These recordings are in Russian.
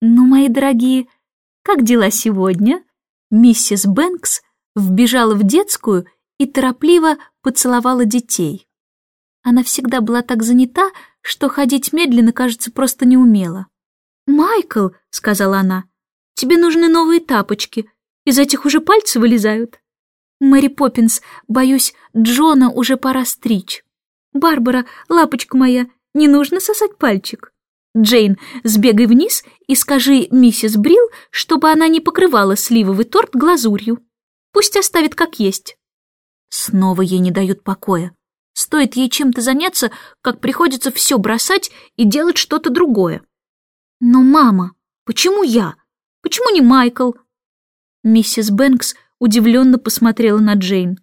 Ну, мои дорогие, как дела сегодня? Миссис Бэнкс вбежала в детскую и торопливо поцеловала детей. Она всегда была так занята, что ходить медленно, кажется, просто не умела. «Майкл», — сказала она, — «тебе нужны новые тапочки. Из этих уже пальцы вылезают». «Мэри Поппинс, боюсь, Джона уже пора стричь. Барбара, лапочка моя, не нужно сосать пальчик. Джейн, сбегай вниз и скажи миссис Брил, чтобы она не покрывала сливовый торт глазурью. Пусть оставит как есть». Снова ей не дают покоя. Стоит ей чем-то заняться, как приходится все бросать и делать что-то другое. «Но, мама, почему я? Почему не Майкл?» Миссис Бэнкс удивленно посмотрела на Джейн.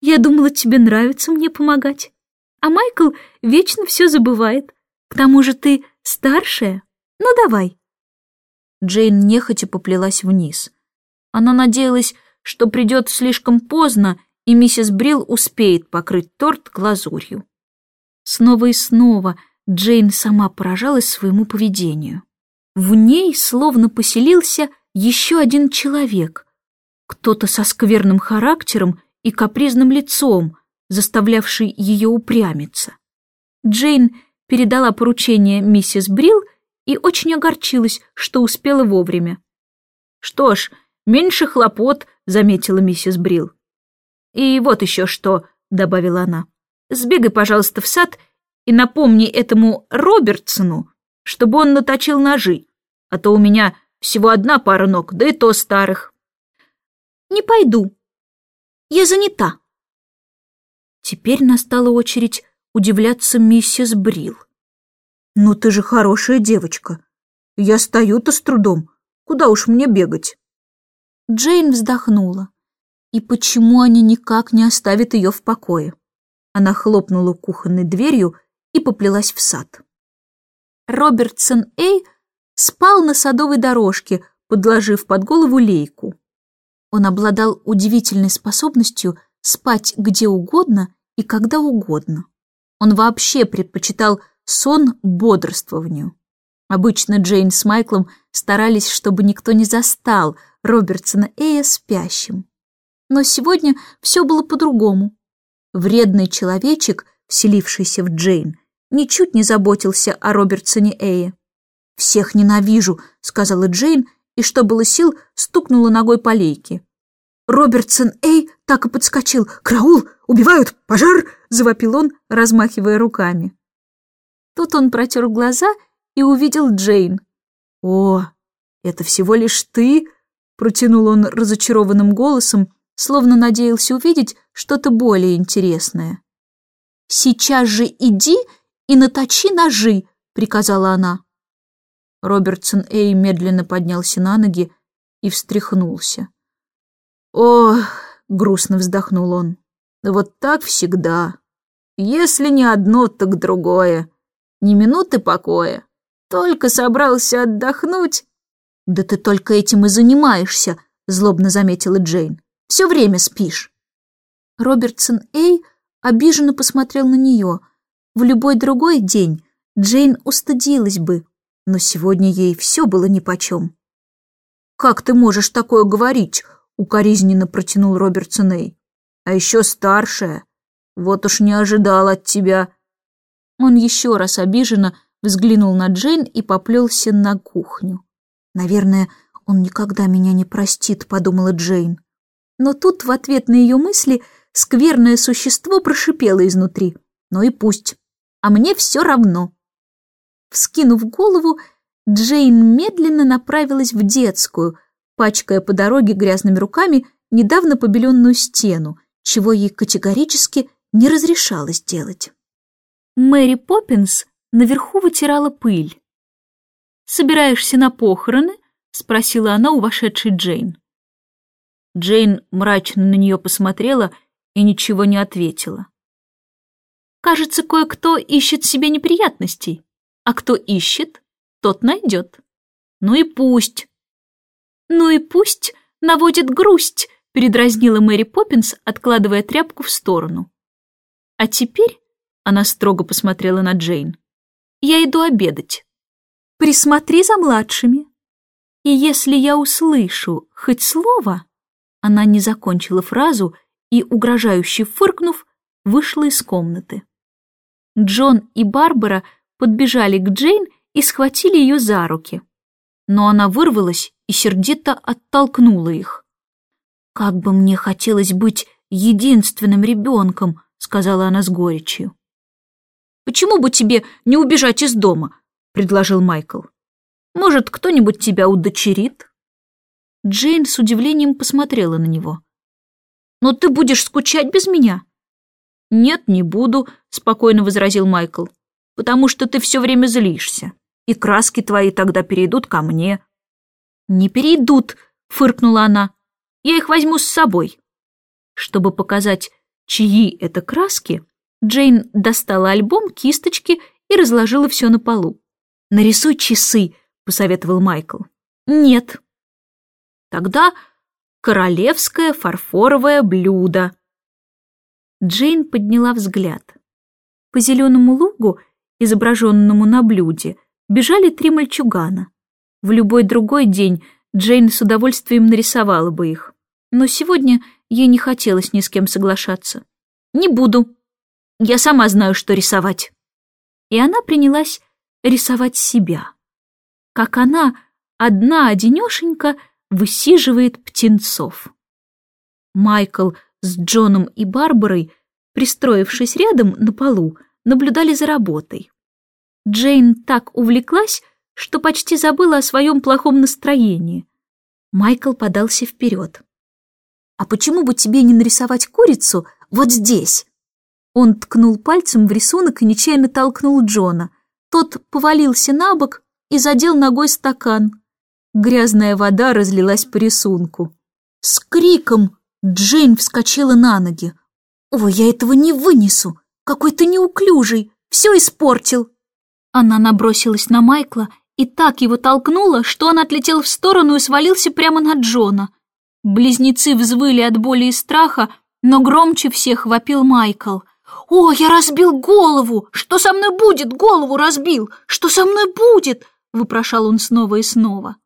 «Я думала, тебе нравится мне помогать. А Майкл вечно все забывает. К тому же ты старшая. Ну, давай». Джейн нехотя поплелась вниз. Она надеялась, что придет слишком поздно, и миссис Брил успеет покрыть торт глазурью. Снова и снова Джейн сама поражалась своему поведению. В ней словно поселился еще один человек, кто-то со скверным характером и капризным лицом, заставлявший ее упрямиться. Джейн передала поручение миссис Брил и очень огорчилась, что успела вовремя. «Что ж, меньше хлопот», — заметила миссис Брил. «И вот еще что», — добавила она. «Сбегай, пожалуйста, в сад и напомни этому Робертсону, чтобы он наточил ножи, а то у меня всего одна пара ног, да и то старых». «Не пойду. Я занята». Теперь настала очередь удивляться миссис Брил. «Ну ты же хорошая девочка. Я стою-то с трудом. Куда уж мне бегать?» Джейн вздохнула. И почему они никак не оставят ее в покое? Она хлопнула кухонной дверью и поплелась в сад. Робертсон Эй спал на садовой дорожке, подложив под голову лейку. Он обладал удивительной способностью спать где угодно и когда угодно. Он вообще предпочитал сон бодрствованию. Обычно Джейн с Майклом старались, чтобы никто не застал Робертсона Эя спящим. Но сегодня все было по-другому. Вредный человечек, вселившийся в Джейн, ничуть не заботился о Робертсоне Эе. «Всех ненавижу», — сказала Джейн, и, что было сил, стукнула ногой по лейке. Робертсон Эй так и подскочил. «Краул! Убивают! Пожар!» — завопил он, размахивая руками. Тут он протер глаза и увидел Джейн. «О, это всего лишь ты?» — протянул он разочарованным голосом, словно надеялся увидеть что-то более интересное. «Сейчас же иди и наточи ножи», — приказала она. Робертсон Эй медленно поднялся на ноги и встряхнулся. «О!» — грустно вздохнул он. «Вот так всегда. Если не одно, так другое. Ни минуты покоя. Только собрался отдохнуть». «Да ты только этим и занимаешься», — злобно заметила Джейн. Все время спишь». Робертсон Эй обиженно посмотрел на нее. В любой другой день Джейн устыдилась бы, но сегодня ей все было нипочем. «Как ты можешь такое говорить?» — укоризненно протянул Робертсон Эй. «А еще старшая. Вот уж не ожидал от тебя». Он еще раз обиженно взглянул на Джейн и поплелся на кухню. «Наверное, он никогда меня не простит», — подумала Джейн. Но тут в ответ на ее мысли скверное существо прошипело изнутри. Ну и пусть. А мне все равно. Вскинув голову, Джейн медленно направилась в детскую, пачкая по дороге грязными руками недавно побеленную стену, чего ей категорически не разрешалось делать. Мэри Поппинс наверху вытирала пыль. «Собираешься на похороны?» — спросила она у вошедшей Джейн. Джейн мрачно на нее посмотрела и ничего не ответила. «Кажется, кое-кто ищет себе неприятностей, а кто ищет, тот найдет. Ну и пусть». «Ну и пусть наводит грусть», — передразнила Мэри Поппинс, откладывая тряпку в сторону. «А теперь», — она строго посмотрела на Джейн, — «я иду обедать. Присмотри за младшими». И если я услышу хоть слово...» Она не закончила фразу и, угрожающе фыркнув, вышла из комнаты. Джон и Барбара подбежали к Джейн и схватили ее за руки. Но она вырвалась и сердито оттолкнула их. «Как бы мне хотелось быть единственным ребенком», — сказала она с горечью. «Почему бы тебе не убежать из дома?» — предложил Майкл. «Может, кто-нибудь тебя удочерит?» Джейн с удивлением посмотрела на него. «Но ты будешь скучать без меня?» «Нет, не буду», — спокойно возразил Майкл, «потому что ты все время злишься, и краски твои тогда перейдут ко мне». «Не перейдут», — фыркнула она, «я их возьму с собой». Чтобы показать, чьи это краски, Джейн достала альбом, кисточки и разложила все на полу. «Нарисуй часы», — посоветовал Майкл. «Нет». «Тогда королевское фарфоровое блюдо», Джейн подняла взгляд. По зеленому лугу, изображенному на блюде, бежали три мальчугана. В любой другой день Джейн с удовольствием нарисовала бы их. Но сегодня ей не хотелось ни с кем соглашаться. «Не буду. Я сама знаю, что рисовать». И она принялась рисовать себя. Как она, одна одинешенька, высиживает птенцов. Майкл — с Джоном и Барбарой, пристроившись рядом на полу, наблюдали за работой. Джейн так увлеклась, что почти забыла о своем плохом настроении. Майкл подался вперед. «А почему бы тебе не нарисовать курицу вот здесь?» Он ткнул пальцем в рисунок и нечаянно толкнул Джона. Тот повалился на бок и задел ногой стакан. Грязная вода разлилась по рисунку. С криком Джейн вскочила на ноги. «Ой, я этого не вынесу! Какой ты неуклюжий! Все испортил!» Она набросилась на Майкла и так его толкнула, что он отлетел в сторону и свалился прямо на Джона. Близнецы взвыли от боли и страха, но громче всех вопил Майкл. «О, я разбил голову! Что со мной будет? Голову разбил! Что со мной будет?» — выпрошал он снова и снова.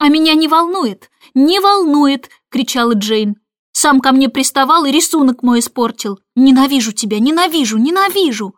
«А меня не волнует, не волнует!» — кричала Джейн. Сам ко мне приставал и рисунок мой испортил. Ненавижу тебя, ненавижу, ненавижу!»